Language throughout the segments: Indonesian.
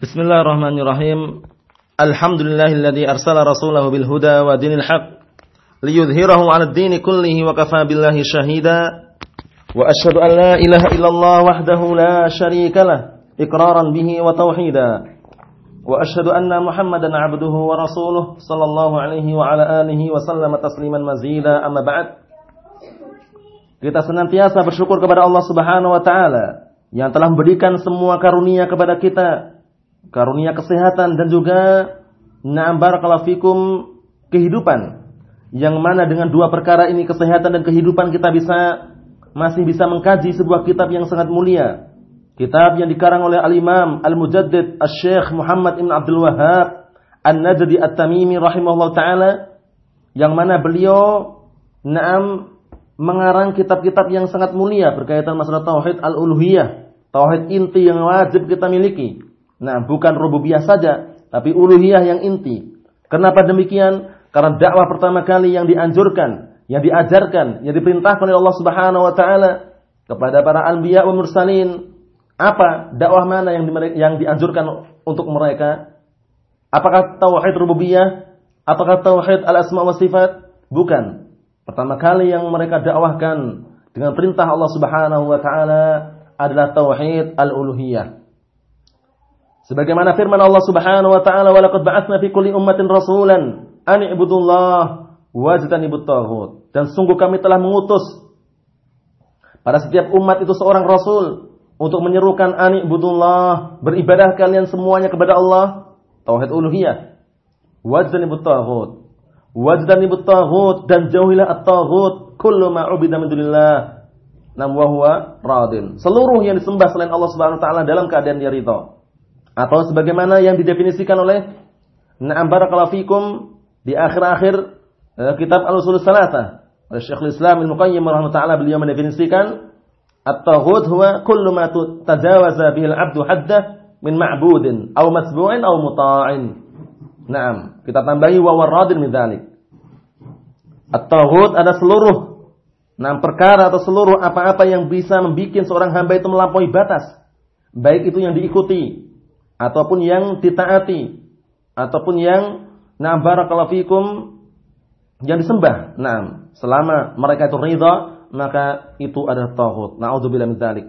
Bismillahirrahmanirrahim. Alhamdulillahilladzi arsala rasulahu bil huda wa dinil haq liyudhhirahu 'ala ad-din kullihi wa kafa billahi shahida. Wa asyhadu an la ilaha illallah wahdahu la syarika lah iqraran bihi wa tauhida. Wa asyhadu anna Muhammadan 'abduhu wa rasuluh sallallahu alaihi wa ala alihi wa sallama tasliman mazida amma ba'd. Kita senantiasa bersyukur kepada Allah Subhanahu wa taala yang telah memberikan semua karunia kepada kita karunia kesehatan dan juga na'am barakallahu fikum kehidupan. Yang mana dengan dua perkara ini kesehatan dan kehidupan kita bisa masih bisa mengkaji sebuah kitab yang sangat mulia. Kitab yang dikarang oleh al-Imam Al-Mujaddid Al-Syekh Muhammad Ibn Abdul Wahab An-Najdi At-Tamimi rahimahullah taala yang mana beliau na'am mengarang kitab-kitab yang sangat mulia berkaitan masalah tauhid al-uluhiyah tauhid inti yang wajib kita miliki Nah, bukan rububiyah saja, tapi uluhiyah yang inti. Kenapa demikian? Karena dakwah pertama kali yang dianjurkan, yang diajarkan, yang diperintahkan oleh Allah Subhanahu wa taala kepada para anbiya wa mursalin, apa dakwah mana yang yang dianjurkan untuk mereka? Apakah tauhid rububiyah? Apakah tauhid al-asma wa sifat? Bukan. Pertama kali yang mereka dakwahkan dengan perintah Allah Subhanahu wa taala adalah tauhid al-uluhiyah. Sebagaimana firman Allah Subhanahu wa taala, "Wa laqad ba'atsna fi kulli ummatin rasulan an i'budullah wajtanibut taghut." Dan sungguh kami telah mengutus pada setiap umat itu seorang rasul untuk menyerukan an i'budullah, beribadah kalian semuanya kepada Allah, tauhid uluhiyah. Wajtanibut taghut. Wajtanibut taghut dan jauhilah at-taghut, kullu ma 'ubida min dunillah. Nam wa radin. Seluruh yang disembah selain Allah Subhanahu wa taala dalam keadaan dia ridha atau sebagaimana yang didefinisikan oleh Na'am barakallahu fikum di akhir-akhir uh, kitab Al-Usul Salatah oleh Syekhul Islam Ibnu Qayyim rahimahullah beliau mendefinisikan at-taghut huwa kullu ma tajawaza bihi al-'abdu haddah min ma'budin aw masbu'in aw muta'in. Naam, kita tambahi wa waradin min dzalik. At-taghut ada seluruh enam perkara atau seluruh apa-apa yang bisa membuat seorang hamba itu melampaui batas. Baik itu yang diikuti ataupun yang ditaati ataupun yang na barakallahu fikum yang disembah. Nah, selama mereka itu ridha, maka itu adalah tauhid. Nauzubillah min dzalik.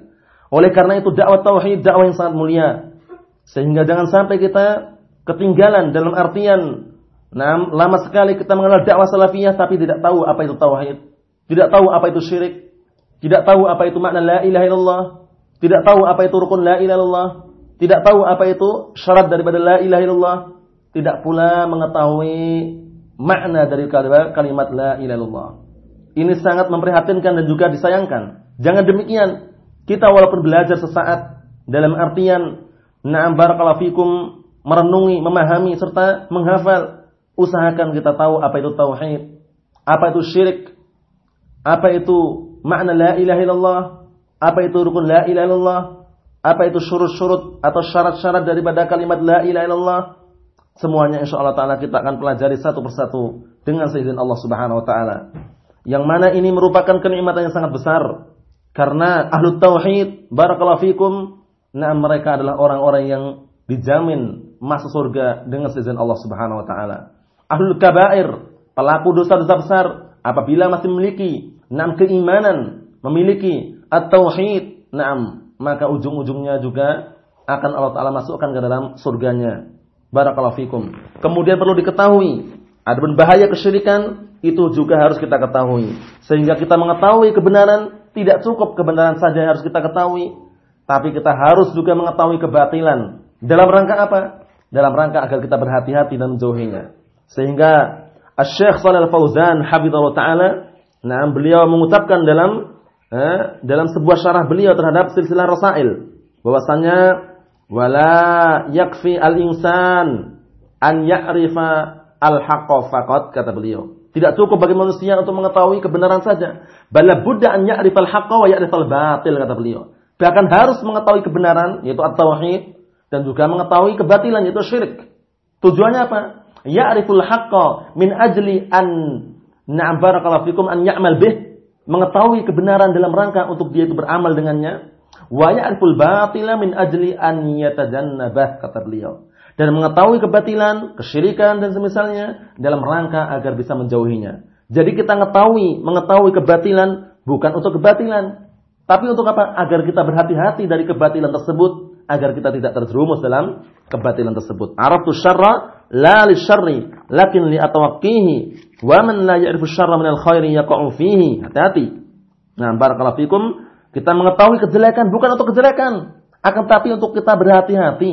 Oleh karena itu dakwah tauhid dakwah yang sangat mulia. Sehingga jangan sampai kita ketinggalan dalam artian nah, lama sekali kita mengenal dakwah salafiyah tapi tidak tahu apa itu tauhid, tidak tahu apa itu syirik, tidak tahu apa itu makna la ilaha illallah, tidak tahu apa itu rukun la ilaha illallah, tidak tahu apa itu syarat daripada la ilaha illallah, tidak pula mengetahui makna dari kalimat la ilaha illallah. Ini sangat memprihatinkan dan juga disayangkan. Jangan demikian. Kita walaupun belajar sesaat dalam artian na'am barakallahu fikum merenungi, memahami serta menghafal, usahakan kita tahu apa itu tauhid, apa itu syirik, apa itu makna la ilaha illallah, apa itu rukun la ilaha illallah, apa itu syurut-syurut atau syarat-syarat daripada kalimat la ilaha illallah? Semuanya insya Allah taala kita akan pelajari satu persatu dengan seizin Allah Subhanahu wa taala. Yang mana ini merupakan kenikmatan yang sangat besar karena ahlu tauhid barakallahu fikum nah mereka adalah orang-orang yang dijamin masuk surga dengan seizin Allah Subhanahu wa taala. Ahlul kabair, pelaku dosa-dosa besar apabila masih memiliki enam keimanan, memiliki at-tauhid, enam maka ujung-ujungnya juga akan Allah Ta'ala masukkan ke dalam surganya. Barakallahu fikum. Kemudian perlu diketahui, ada berbahaya kesyirikan, itu juga harus kita ketahui. Sehingga kita mengetahui kebenaran, tidak cukup kebenaran saja yang harus kita ketahui, tapi kita harus juga mengetahui kebatilan. Dalam rangka apa? Dalam rangka agar kita berhati-hati dan menjauhinya. Sehingga Syekh Shalal Fauzan Habibullah Ta'ala, nah beliau mengucapkan dalam eh, dalam sebuah syarah beliau terhadap silsilah rasail bahwasanya wala yakfi al-insan an ya'rifa al-haqqa faqat kata beliau. Tidak cukup bagi manusia untuk mengetahui kebenaran saja. Bala buddha an ya'rifa al-haqqa wa ya'rifa al-batil kata beliau. Bahkan harus mengetahui kebenaran yaitu at-tauhid dan juga mengetahui kebatilan yaitu syirik. Tujuannya apa? Ya'riful haqqa min ajli an na'am barakallahu fikum an ya'mal bih mengetahui kebenaran dalam rangka untuk dia itu beramal dengannya Wa ya'riful batila min ajli an yatajannabah kata beliau. Dan mengetahui kebatilan, kesyirikan dan semisalnya dalam rangka agar bisa menjauhinya. Jadi kita mengetahui, mengetahui kebatilan bukan untuk kebatilan, tapi untuk apa? Agar kita berhati-hati dari kebatilan tersebut, agar kita tidak terjerumus dalam kebatilan tersebut. Araftu syarra la li syarri, lakin li atawaqqihi. Wa man la ya'rifu syarra minal khairi yaqa'u fihi. Hati-hati. Nah, barakallahu fikum, kita mengetahui kejelekan bukan untuk kejelekan, akan tapi untuk kita berhati-hati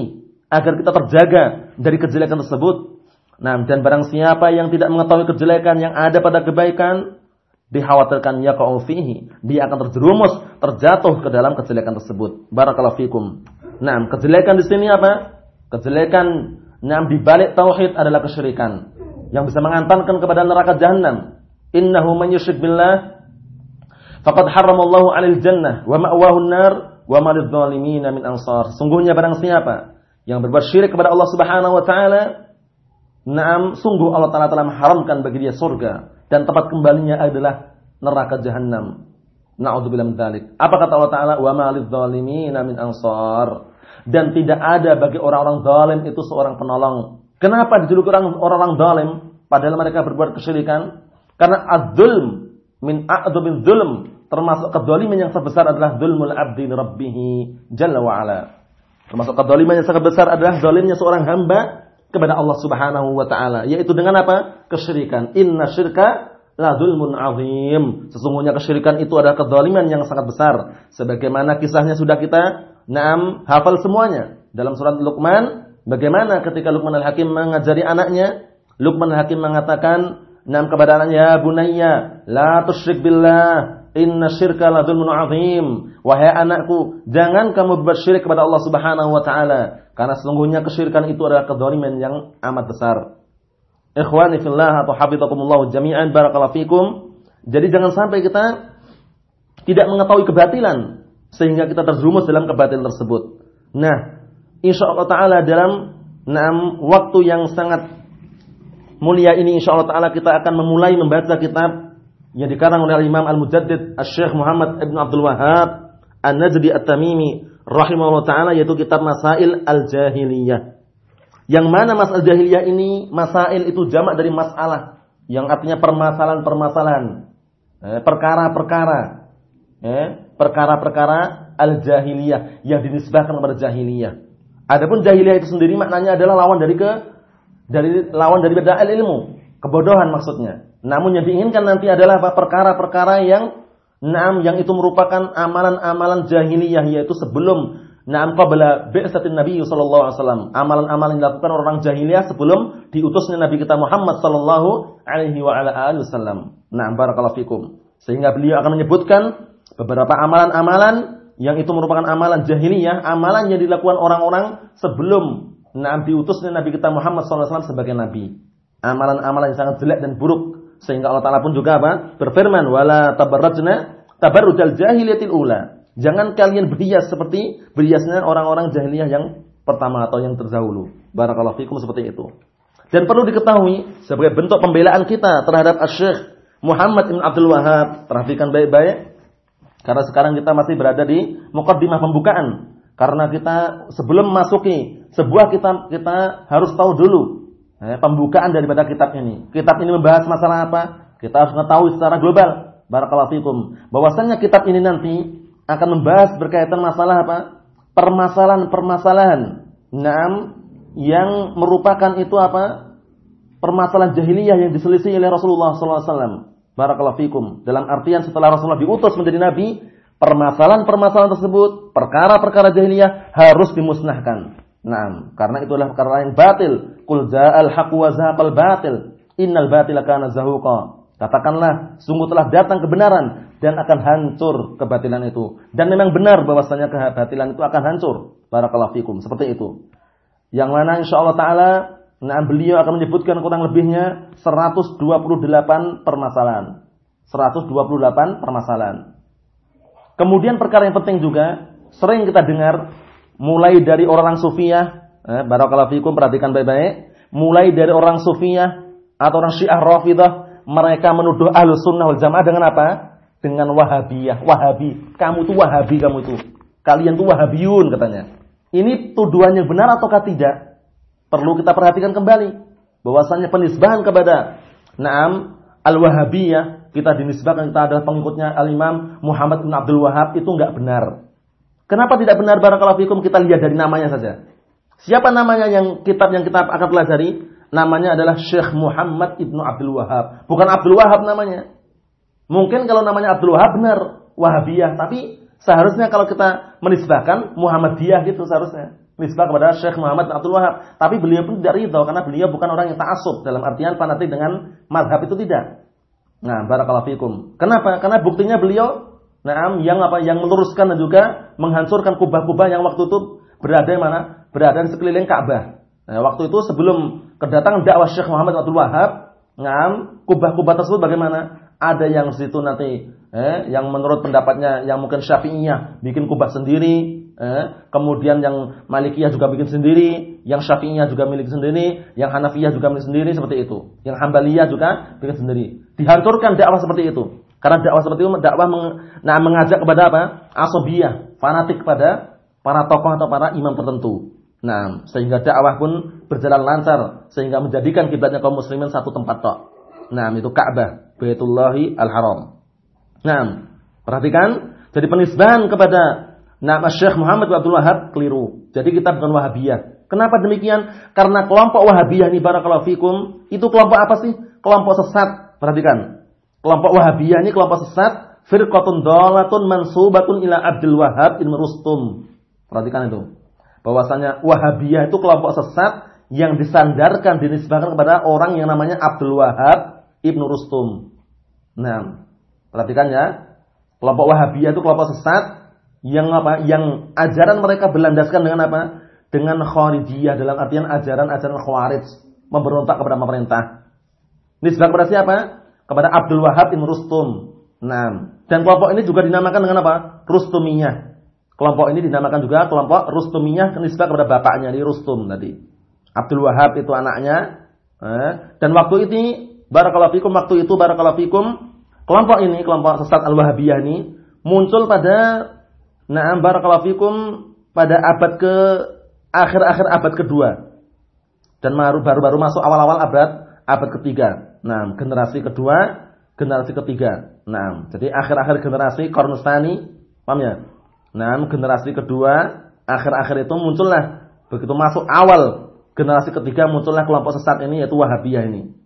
agar kita terjaga dari kejelekan tersebut. Nah, dan barang siapa yang tidak mengetahui kejelekan yang ada pada kebaikan, dikhawatirkan yaqa'u fihi, dia akan terjerumus, terjatuh ke dalam kejelekan tersebut. Barakallahu fikum. Nah, kejelekan di sini apa? Kejelekan nah di balik tauhid adalah kesyirikan yang bisa mengantarkan kepada neraka jahanam. Innahu man yusyrik billah faqad harramallahu 'alal jannah wa ma'wahu an-nar wa ma lidh-dhalimin min ansar. Sungguhnya barang siapa yang berbuat syirik kepada Allah Subhanahu wa taala, Naam, sungguh Allah Ta'ala telah mengharamkan bagi dia surga dan tempat kembalinya adalah neraka jahanam. Na'udzubillah min dzalik. Apa kata Allah Taala? Wa ma lidh-dhalimin min ansar. Dan tidak ada bagi orang-orang zalim itu seorang penolong. Kenapa dijuluki orang-orang zalim padahal mereka berbuat kesyirikan? Karena az-zulm min a'dzamin zulm termasuk kedzaliman yang sebesar adalah zulmul abdi rabbih jalla wa ala. Termasuk kedzaliman yang sangat besar adalah zalimnya seorang hamba kepada Allah Subhanahu wa taala, yaitu dengan apa? Kesyirikan. Inna syirka la zulmun azim. Sesungguhnya kesyirikan itu adalah kezaliman yang sangat besar. Sebagaimana kisahnya sudah kita naam hafal semuanya. Dalam surat Luqman, bagaimana ketika Luqman Al-Hakim mengajari anaknya, Luqman Al-Hakim mengatakan, "Naam kepada anaknya, ya bunayya, la tusyrik billah, Inna syirka la zulmun azim. Wahai anakku, jangan kamu bersyirik kepada Allah Subhanahu wa taala karena sesungguhnya kesyirikan itu adalah kedzaliman yang amat besar. Ikhwani fillah atau hafizakumullah jami'an barakallahu fikum. Jadi jangan sampai kita tidak mengetahui kebatilan sehingga kita terjerumus dalam kebatilan tersebut. Nah, insyaallah taala dalam enam waktu yang sangat mulia ini insyaallah taala kita akan memulai membaca kitab yang dikarang oleh Imam Al-Mujaddid Al-Syekh Muhammad Ibn Abdul Wahab An-Najdi At-Tamimi rahimahullah taala yaitu kitab Masail Al-Jahiliyah. Yang mana masail jahiliyah ini masail itu jamak dari masalah yang artinya permasalahan-permasalahan, eh, perkara-perkara, eh, perkara-perkara al-jahiliyah yang dinisbahkan kepada jahiliyah. Adapun jahiliyah itu sendiri maknanya adalah lawan dari ke dari lawan dari beda ilmu, kebodohan maksudnya. Namun yang diinginkan nanti adalah apa? Perkara-perkara yang Naam yang itu merupakan amalan-amalan jahiliyah yaitu sebelum Naam qabla bi'satin Nabi sallallahu alaihi wasallam. Amalan-amalan yang dilakukan orang jahiliyah sebelum diutusnya Nabi kita Muhammad sallallahu alaihi wa ala alihi wasallam. Naam barakallahu fikum. Sehingga beliau akan menyebutkan beberapa amalan-amalan yang itu merupakan amalan jahiliyah, amalan yang dilakukan orang-orang sebelum Naam diutusnya Nabi kita Muhammad wasallam sebagai nabi. Amalan-amalan yang sangat jelek dan buruk sehingga Allah Ta'ala pun juga apa? Berfirman, Wala tabarrajna tabarrujal jahiliyatil ula. Jangan kalian berhias seperti berhiasnya orang-orang jahiliyah yang pertama atau yang terdahulu. Barakallahu fikum seperti itu. Dan perlu diketahui sebagai bentuk pembelaan kita terhadap Asy-Syaikh Muhammad bin Abdul Wahab. Perhatikan baik-baik. Karena sekarang kita masih berada di mukaddimah pembukaan. Karena kita sebelum masuki sebuah kitab kita harus tahu dulu eh, pembukaan daripada kitab ini. Kitab ini membahas masalah apa? Kita harus mengetahui secara global. Barakallahu fikum. Bahwasanya kitab ini nanti akan membahas berkaitan masalah apa? Permasalahan-permasalahan. Naam yang merupakan itu apa? Permasalahan jahiliyah yang diselisih oleh Rasulullah SAW. Barakallahu fikum. Dalam artian setelah Rasulullah diutus menjadi nabi, permasalahan-permasalahan tersebut, perkara-perkara jahiliyah harus dimusnahkan. Nah, karena itu adalah perkara yang batil. Qul ja'al haqq wa zahaqal batil. Innal batila kana zahuqa. Katakanlah, sungguh telah datang kebenaran dan akan hancur kebatilan itu. Dan memang benar bahwasanya kebatilan itu akan hancur. Barakallahu fikum. Seperti itu. Yang mana insyaallah taala nah beliau akan menyebutkan kurang lebihnya 128 permasalahan. 128 permasalahan. Kemudian perkara yang penting juga sering kita dengar mulai dari orang sufiyah, eh, barakallahu fikum perhatikan baik-baik, mulai dari orang sufiyah atau orang syiah rafidah, mereka menuduh ahlu sunnah jamaah dengan apa? Dengan wahabiyah, wahabi. Kamu tuh wahabi kamu itu. Kalian tuh Wahabiyun katanya. Ini tuduhan yang benar ataukah tidak? Perlu kita perhatikan kembali. Bahwasanya penisbahan kepada Naam Al-Wahabiyah kita dinisbahkan kita adalah pengikutnya Al-Imam Muhammad bin Abdul Wahab itu enggak benar. Kenapa tidak benar barakallahu fikum? Kita lihat dari namanya saja. Siapa namanya yang kitab yang kita akan pelajari? Namanya adalah Syekh Muhammad Ibnu Abdul Wahab. Bukan Abdul Wahab namanya. Mungkin kalau namanya Abdul Wahab benar Wahabiyah, tapi seharusnya kalau kita menisbahkan Muhammadiyah gitu seharusnya. Nisbah kepada Syekh Muhammad Abdul Wahab. Tapi beliau pun tidak ridho karena beliau bukan orang yang ta'assub dalam artian fanatik dengan madhab itu tidak. Nah, barakallahu fikum. Kenapa? Karena buktinya beliau nah, yang apa yang meluruskan dan juga menghancurkan kubah-kubah yang waktu itu berada di mana? Berada di sekeliling Ka'bah. Nah, waktu itu sebelum kedatangan dakwah Syekh Muhammad Abdul Wahab, ngam kubah-kubah tersebut bagaimana? Ada yang situ nanti eh, yang menurut pendapatnya yang mungkin Syafi'iyah bikin kubah sendiri, eh, kemudian yang Malikiyah juga bikin sendiri, yang Syafi'iyah juga milik sendiri, yang Hanafiyah juga milik sendiri seperti itu. Yang Hambaliyah juga bikin sendiri. Dihancurkan dakwah seperti itu. Karena dakwah seperti itu dakwah meng, nah, mengajak kepada apa? Asobiyah, fanatik kepada para tokoh atau para imam tertentu. Nah, sehingga dakwah pun berjalan lancar sehingga menjadikan kiblatnya kaum muslimin satu tempat tok. Nah, itu Ka'bah. Baitullahi Al-Haram. Nah, perhatikan, jadi penisbahan kepada nama Syekh Muhammad Abdul Wahab keliru. Jadi kita bukan Wahabiyah. Kenapa demikian? Karena kelompok Wahabiyah ini barakallahu fikum, itu kelompok apa sih? Kelompok sesat. Perhatikan. Kelompok Wahabiyah ini kelompok sesat, firqatun dalatun mansubatun ila Abdul Wahab bin Rustum. Perhatikan itu. Bahwasanya Wahabiyah itu kelompok sesat yang disandarkan dinisbahkan kepada orang yang namanya Abdul Wahab Ibnu Rustum. Nah, perhatikan ya. Kelompok Wahabiyah itu kelompok sesat yang apa? Yang ajaran mereka berlandaskan dengan apa? Dengan Khawarijiyah dalam artian ajaran-ajaran Khawarij, memberontak kepada pemerintah. Nisbah kepada siapa? Kepada Abdul Wahab Ibnu Rustum. Nah, dan kelompok ini juga dinamakan dengan apa? Rustumiyah. Kelompok ini dinamakan juga kelompok Rustumiyah nisbah kepada bapaknya di Rustum tadi. Abdul Wahab itu anaknya. Eh, dan waktu ini barakallahu fikum waktu itu barakallahu fikum kelompok ini kelompok sesat al-wahabiyah ini muncul pada na'am barakallahu fikum pada abad ke akhir-akhir abad kedua dan baru-baru masuk awal-awal abad abad ketiga. Nah, generasi kedua, generasi ketiga. Nah, jadi akhir-akhir generasi Kornustani, paham ya? Nah, generasi kedua, akhir-akhir itu muncullah begitu masuk awal generasi ketiga muncullah kelompok sesat ini yaitu Wahabiyah ini.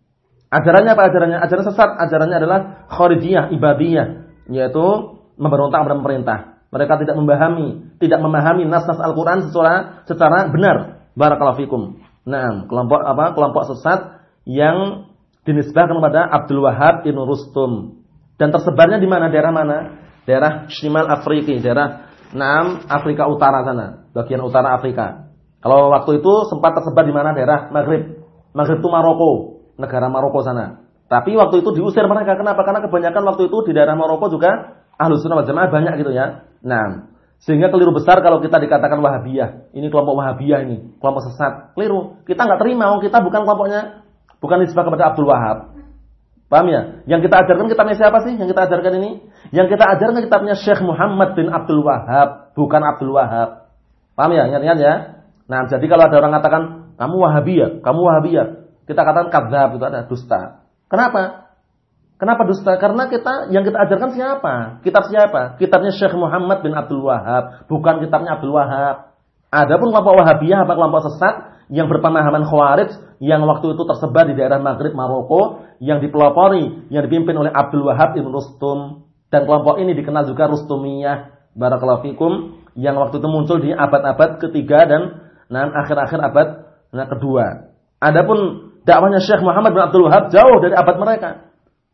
Ajarannya apa ajarannya? Ajaran sesat. Ajarannya adalah kharijiyah, ibadiyah. Yaitu memberontak kepada pemerintah. Mereka tidak memahami, tidak memahami nas-nas Al-Quran secara, secara benar. Barakallahu fikum. Nah, kelompok apa? Kelompok sesat yang dinisbahkan kepada Abdul Wahab Ibn Rustum. Dan tersebarnya di mana? Daerah mana? Daerah Shimal Afriki, daerah Naam Afrika Utara sana, bagian utara Afrika. Kalau waktu itu sempat tersebar di mana? Daerah Maghrib. Maghrib itu Maroko negara Maroko sana. Tapi waktu itu diusir mereka. Kenapa? Karena kebanyakan waktu itu di daerah Maroko juga ahlu sunnah wal jamaah banyak gitu ya. Nah, sehingga keliru besar kalau kita dikatakan Wahabiyah. Ini kelompok Wahabiyah ini, kelompok sesat. Keliru. Kita nggak terima, kita bukan kelompoknya, bukan nisbah kepada Abdul Wahab. Paham ya? Yang kita ajarkan kitabnya siapa sih? Yang kita ajarkan ini? Yang kita ajarkan kitabnya Syekh Muhammad bin Abdul Wahab, bukan Abdul Wahab. Paham ya? Ingat-ingat ya? Nah, jadi kalau ada orang katakan, kamu Wahabiyah, kamu Wahabiyah. Kita katakan kadzab itu ada dusta. Kenapa? Kenapa dusta? Karena kita yang kita ajarkan siapa? Kitab siapa? Kitabnya Syekh Muhammad bin Abdul Wahab, bukan kitabnya Abdul Wahab. Adapun kelompok Wahabiyah apa kelompok sesat yang berpemahaman Khawarij yang waktu itu tersebar di daerah Maghrib Maroko yang dipelopori yang dipimpin oleh Abdul Wahab Ibn Rustum dan kelompok ini dikenal juga Rustumiyah barakallahu fikum yang waktu itu muncul di abad-abad ketiga dan nah, akhir-akhir abad nah, kedua. Adapun dakwahnya Syekh Muhammad bin Abdul Wahab jauh dari abad mereka.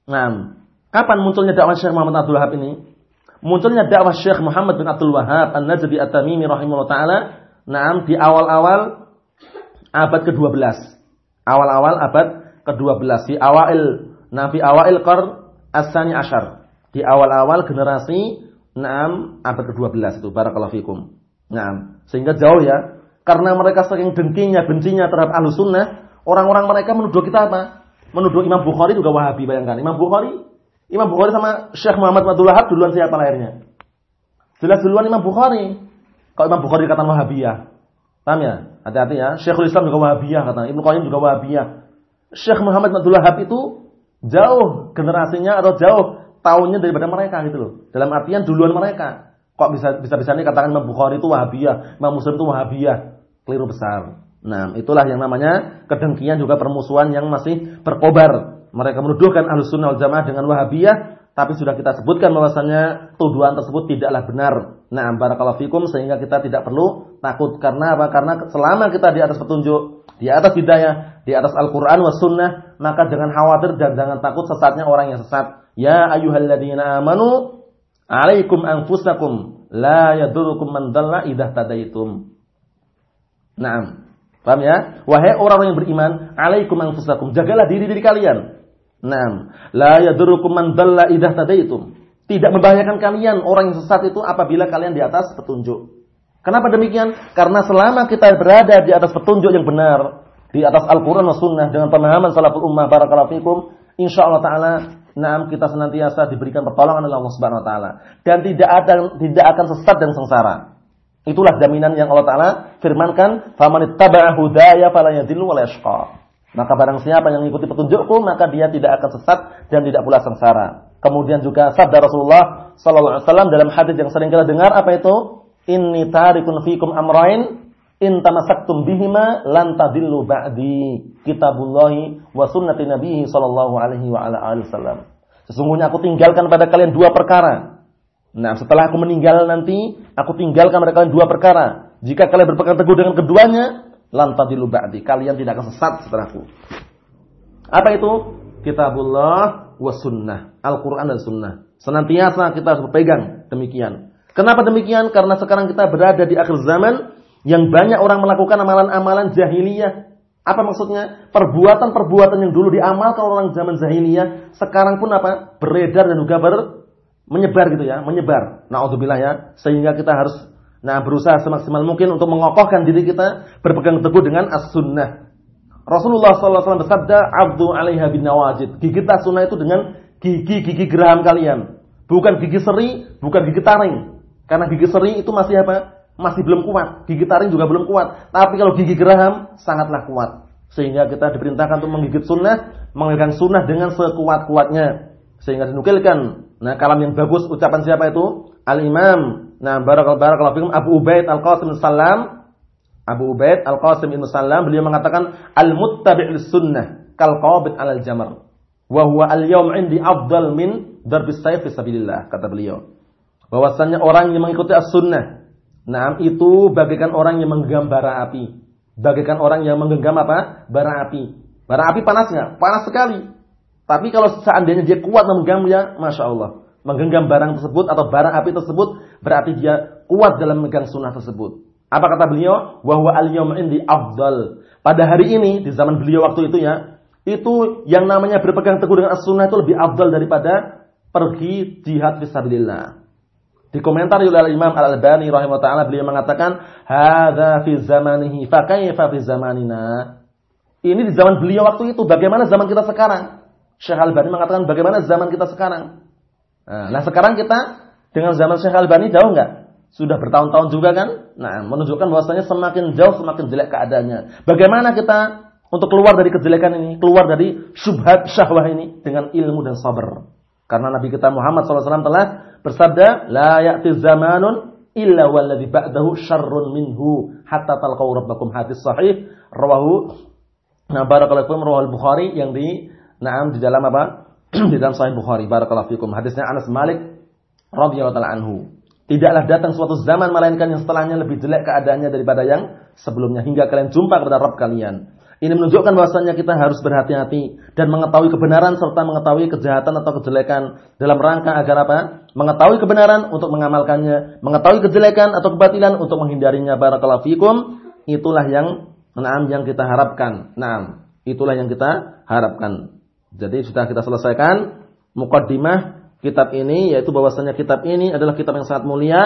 Nah, kapan munculnya dakwah Syekh Muhammad bin Abdul Wahab ini? Munculnya dakwah Syekh Muhammad bin Abdul Wahab An-Najdi At-Tamimi rahimahullah taala, nah di awal-awal abad ke-12. Awal-awal abad ke-12 di awal di awal qar as-sani asyar. Di awal-awal generasi Naam abad ke-12 itu barakallahu fikum. Naam, sehingga jauh ya karena mereka saking dengkinya, bencinya terhadap Ahlus Sunnah, Orang-orang mereka menuduh kita apa? Menuduh Imam Bukhari juga Wahabi, bayangkan. Imam Bukhari, Imam Bukhari sama Syekh Muhammad Abdul duluan siapa lahirnya? Jelas duluan Imam Bukhari. Kalau Imam Bukhari dikatakan Wahabiyah. Paham ya? Hati-hati ya. Syekhul Islam juga Wahabiyah kata. Ibnu Qayyim juga Wahabiyah. Syekh Muhammad Abdul itu jauh generasinya atau jauh tahunnya daripada mereka gitu loh. Dalam artian duluan mereka. Kok bisa bisa bisa ini katakan Imam Bukhari itu Wahabiyah, Imam Muslim itu Wahabiyah. Keliru besar. Nah, itulah yang namanya kedengkian juga permusuhan yang masih berkobar. Mereka menuduhkan Ahlus Sunnah wal Jamaah dengan Wahabiyah, tapi sudah kita sebutkan bahwasanya tuduhan tersebut tidaklah benar. Nah, barakallahu fikum sehingga kita tidak perlu takut karena apa? Karena selama kita di atas petunjuk, di atas hidayah, di atas Al-Qur'an was sunnah, maka jangan khawatir dan jangan takut sesatnya orang yang sesat. Ya ayyuhalladzina amanu alaikum anfusakum la yadurukum man dalla idza tadaitum. Naam. Paham ya? Wahai orang yang beriman, alaikum anfusakum, jagalah diri diri kalian. Naam. La yadurukum man dalla idza tadaitum. Tidak membahayakan kalian orang yang sesat itu apabila kalian di atas petunjuk. Kenapa demikian? Karena selama kita berada di atas petunjuk yang benar, di atas Al-Qur'an dan Sunnah dengan pemahaman salaful ummah barakallahu fikum, insyaallah taala Naam kita senantiasa diberikan pertolongan oleh Allah Subhanahu wa taala dan tidak ada tidak akan sesat dan sengsara. Itulah jaminan yang Allah Ta'ala firmankan. Maka barang siapa yang mengikuti petunjukku, maka dia tidak akan sesat dan tidak pula sengsara. Kemudian juga sabda Rasulullah sallallahu alaihi wasallam dalam hadis yang sering kita dengar apa itu? Inni tarikun fikum amrain in tamassaktum bihima lan tadillu ba'di. Kitabullahi wa sunnati nabiyhi sallallahu alaihi wa ala alihi wasallam. Sesungguhnya aku tinggalkan pada kalian dua perkara Nah, setelah aku meninggal nanti, aku tinggalkan mereka kalian dua perkara. Jika kalian berpegang teguh dengan keduanya, lantadilu ba'di. Kalian tidak akan sesat setelahku. Apa itu? Kitabullah wa sunnah. Al-Quran dan sunnah. Senantiasa kita harus berpegang demikian. Kenapa demikian? Karena sekarang kita berada di akhir zaman yang banyak orang melakukan amalan-amalan jahiliyah. Apa maksudnya? Perbuatan-perbuatan yang dulu diamalkan orang zaman jahiliyah, sekarang pun apa? Beredar dan juga ber menyebar gitu ya, menyebar. Nauzubillah ya, sehingga kita harus nah berusaha semaksimal mungkin untuk mengokohkan diri kita berpegang teguh dengan as-sunnah. Rasulullah SAW bersabda, "Abdu 'alaiha bin nawajid." Gigitlah sunnah itu dengan gigi-gigi geraham kalian. Bukan gigi seri, bukan gigi taring. Karena gigi seri itu masih apa? Masih belum kuat. Gigi taring juga belum kuat. Tapi kalau gigi geraham sangatlah kuat. Sehingga kita diperintahkan untuk menggigit sunnah, mengegang sunnah dengan sekuat-kuatnya. Sehingga dinukilkan Nah, kalam yang bagus ucapan siapa itu? Al-Imam. Nah, barakallahu barakallahu fikum Abu Ubaid Al-Qasim Salam. Abu Ubaid Al-Qasim Ibn Salam beliau mengatakan al-muttabi' lis-sunnah kal qabid 'alal jamar. Wa huwa al-yawm 'indi afdal min darbis sayf fi sabilillah, kata beliau. Bahwasanya orang yang mengikuti as-sunnah, nah itu bagaikan orang yang menggenggam bara api. Bagaikan orang yang menggenggam apa? Bara api. Bara api panasnya, panas sekali. Tapi kalau seandainya dia kuat memegangnya, masya Allah, menggenggam barang tersebut atau barang api tersebut, berarti dia kuat dalam memegang sunnah tersebut. Apa kata beliau? Wahwa al indi afdal. Pada hari ini, di zaman beliau waktu itu ya, itu yang namanya berpegang teguh dengan as-sunnah itu lebih afdal daripada pergi jihad fisabilillah. Di komentar oleh Imam Al-Albani rahimahullah taala beliau mengatakan, "Hadza fi zamanihi fa kaifa fi zamanina?" Ini di zaman beliau waktu itu, bagaimana zaman kita sekarang? Syekh Al-Bani mengatakan bagaimana zaman kita sekarang. Nah, sekarang kita dengan zaman Syekh Al-Bani jauh nggak? Sudah bertahun-tahun juga kan? Nah, menunjukkan bahwasanya semakin jauh semakin jelek keadaannya. Bagaimana kita untuk keluar dari kejelekan ini, keluar dari syubhat syahwah ini dengan ilmu dan sabar. Karena Nabi kita Muhammad SAW telah bersabda, La ya'ti zamanun illa walladhi ba'dahu syarrun minhu hatta talqaw rabbakum hadis sahih rawahu Nah, barakallahu fikum rawahul Bukhari yang di Naam di dalam apa? di dalam Sahih Bukhari. Barakallahu fikum. Hadisnya Anas Malik radhiyallahu taala anhu. Tidaklah datang suatu zaman melainkan yang setelahnya lebih jelek keadaannya daripada yang sebelumnya hingga kalian jumpa kepada Rabb kalian. Ini menunjukkan bahwasanya kita harus berhati-hati dan mengetahui kebenaran serta mengetahui kejahatan atau kejelekan dalam rangka agar apa? Mengetahui kebenaran untuk mengamalkannya, mengetahui kejelekan atau kebatilan untuk menghindarinya. Barakallahu fikum. Itulah yang naam yang kita harapkan. Naam, itulah yang kita harapkan. Jadi sudah kita selesaikan mukaddimah kitab ini yaitu bahwasanya kitab ini adalah kitab yang sangat mulia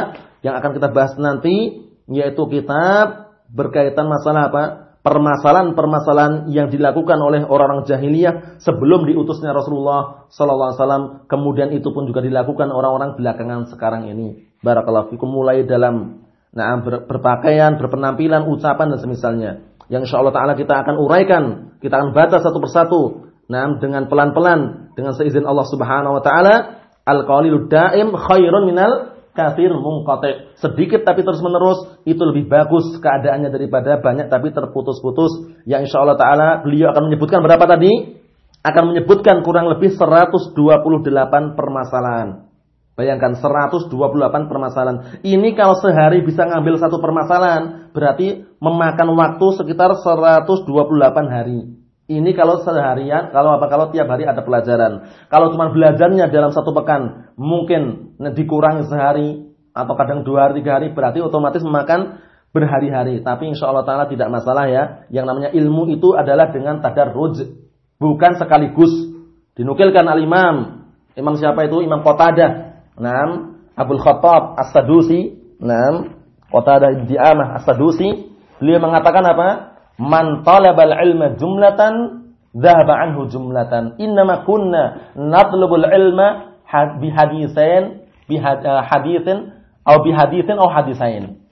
yang akan kita bahas nanti yaitu kitab berkaitan masalah apa? permasalahan-permasalahan yang dilakukan oleh orang-orang jahiliyah sebelum diutusnya Rasulullah sallallahu alaihi wasallam kemudian itu pun juga dilakukan orang-orang belakangan sekarang ini. Barakallahu fikum mulai dalam nah ber, berpakaian, berpenampilan, ucapan dan semisalnya. Yang insya Allah Taala kita akan uraikan, kita akan baca satu persatu. Nah, dengan pelan-pelan, dengan seizin Allah Subhanahu Wa Taala, al-qalilu daim khairun minal kafir mungqati. Sedikit tapi terus menerus itu lebih bagus keadaannya daripada banyak tapi terputus-putus. Yang insya Allah Taala beliau akan menyebutkan berapa tadi? Akan menyebutkan kurang lebih 128 permasalahan. Bayangkan 128 permasalahan. Ini kalau sehari bisa ngambil satu permasalahan, berarti memakan waktu sekitar 128 hari. Ini kalau seharian, kalau apa kalau tiap hari ada pelajaran. Kalau cuma belajarnya dalam satu pekan, mungkin dikurangi sehari atau kadang dua hari tiga hari, berarti otomatis memakan berhari-hari. Tapi insya Allah Taala tidak masalah ya. Yang namanya ilmu itu adalah dengan tadarruj, bukan sekaligus. Dinukilkan al Imam, Imam siapa itu? Imam Qatadah. Naam, Abdul Khattab As-Sadusi. Naam, Qatadah Di'amah As-Sadusi. Beliau mengatakan apa? Man talabal ilma jumlatan dhahaba anhu jumlatan. Innama kunna natlubul ilma bihadithin eh, atau bihadithin atau hadisain.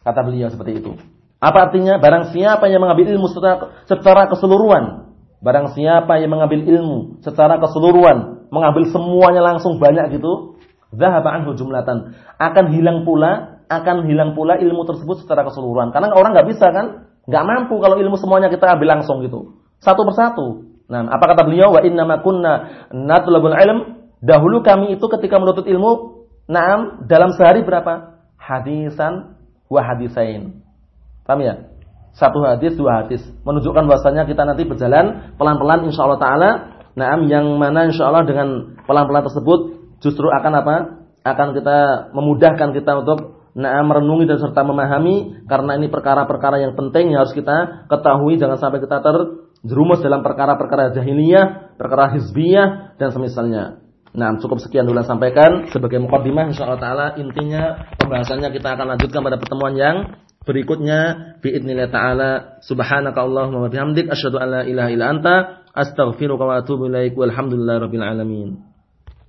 Kata beliau seperti itu. Apa artinya? Barang siapa yang mengambil ilmu secara, secara keseluruhan. Barang siapa yang mengambil ilmu secara keseluruhan. Mengambil semuanya langsung banyak gitu. Zahaba anhu jumlatan. Akan hilang pula, akan hilang pula ilmu tersebut secara keseluruhan. Karena orang nggak bisa kan Nggak mampu kalau ilmu semuanya kita ambil langsung gitu. Satu persatu. Nah, apa kata beliau? Wa inna ma kunna natlubul ilm. Dahulu kami itu ketika menuntut ilmu, naam dalam sehari berapa? Hadisan wa hadisain. Paham ya? Satu hadis, dua hadis. Menunjukkan bahwasanya kita nanti berjalan pelan-pelan insya Allah Ta'ala. Naam yang mana insya Allah dengan pelan-pelan tersebut justru akan apa? Akan kita memudahkan kita untuk nah merenungi dan serta memahami karena ini perkara-perkara yang penting yang harus kita ketahui jangan sampai kita terjerumus dalam perkara-perkara jahiliyah, perkara hizbiyah dan semisalnya. Nah, cukup sekian dulu sampaikan sebagai mukadimah insyaallah taala intinya pembahasannya kita akan lanjutkan pada pertemuan yang berikutnya biidznillah taala subhanakallahumma wa bihamdik asyhadu an la ilaha illa anta astaghfiruka wa atubu ilaik walhamdulillahirabbil alamin.